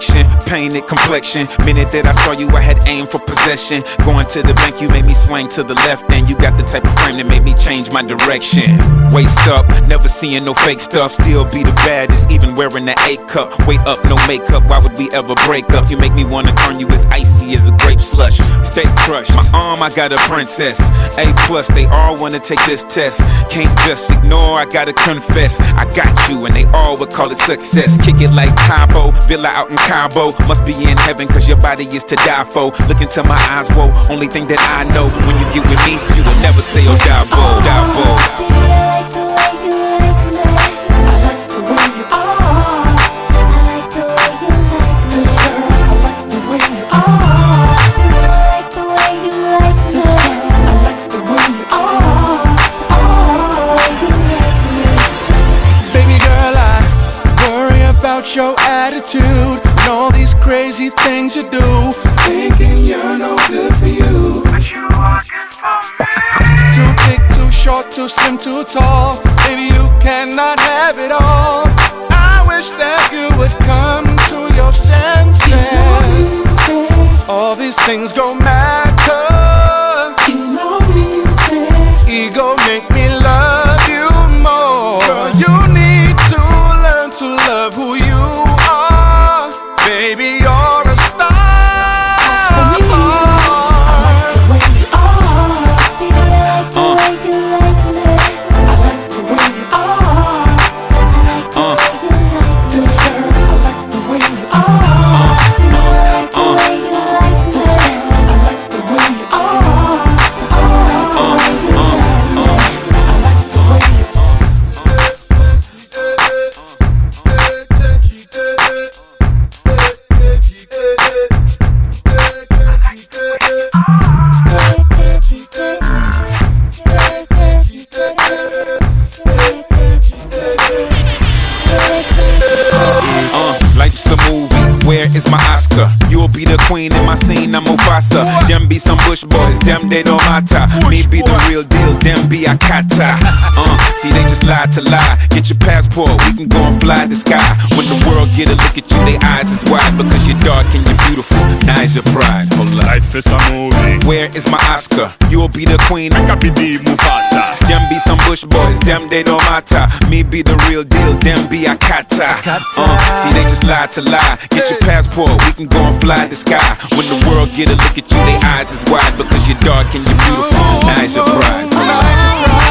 painted complexion. Minute that I saw you, I had aim for possession. Going to the bank, you made me swing to the left, and you got the type of frame that made me change my direction. Waist up, never seeing no fake stuff. Still be the baddest, even wearing the A cup. Wait up, no makeup. Why would we ever break up? You make me wanna turn you as icy as a grape slush. Stay crushed. My arm, I got a princess. A plus, they all wanna take this test. Can't just ignore, I gotta confess. I got you, and they all would call it success. Kick it like Cabo, Villa out in Cabo. Must be in heaven, cause your body is to die for. Look into my eyes, whoa. Only thing that I know, when you get with me, you will never say, oh, Davo. Baby girl, I worry about your attitude and all these crazy things you do. Thinking you're no good for you. But you are too big, too short, too slim, too tall. Baby, you cannot have it all. I wish that you would come to your senses. All these things don't matter. Ego make Uh, is my Oscar? You'll be the queen in my scene, I'm a Mufasa. Them be some bush boys, them they don't matter. Me be the real deal, them be a kata. Uh, see they just lie to lie. Get your passport, we can go and fly the sky. When the world get a look at you, they eyes is wide because you're dark and you're beautiful. Nice your pride. Hold up. Life is a movie. Where is my Oscar? You'll be the queen. Copy the Mufasa. Them be some bush boys, them they don't matter. Me be the real deal, them be a kata. Uh, see they just lie to lie. Get your passport, we can go and fly the sky. When the world get a look at you, they eyes is wide because you're dark and you're beautiful. Nice your pride.